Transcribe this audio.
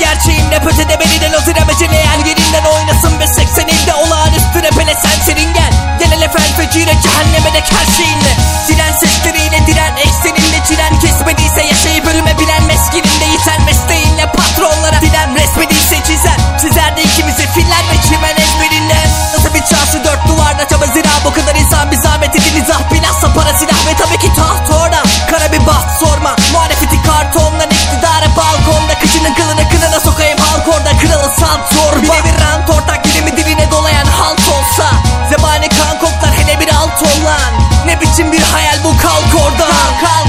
gerçeğimle pötede beni de lotire beceleyen yerinden oynasın ve sekseninde olağanüstü rapele sen serin gel. Genel efen fecire cehenneme de Bile bir rant ortak dilimi diline dolayan halt olsa. Zebani kan koklar hele bir alt olan. Ne biçim bir hayal bu kalk oradan? kalk.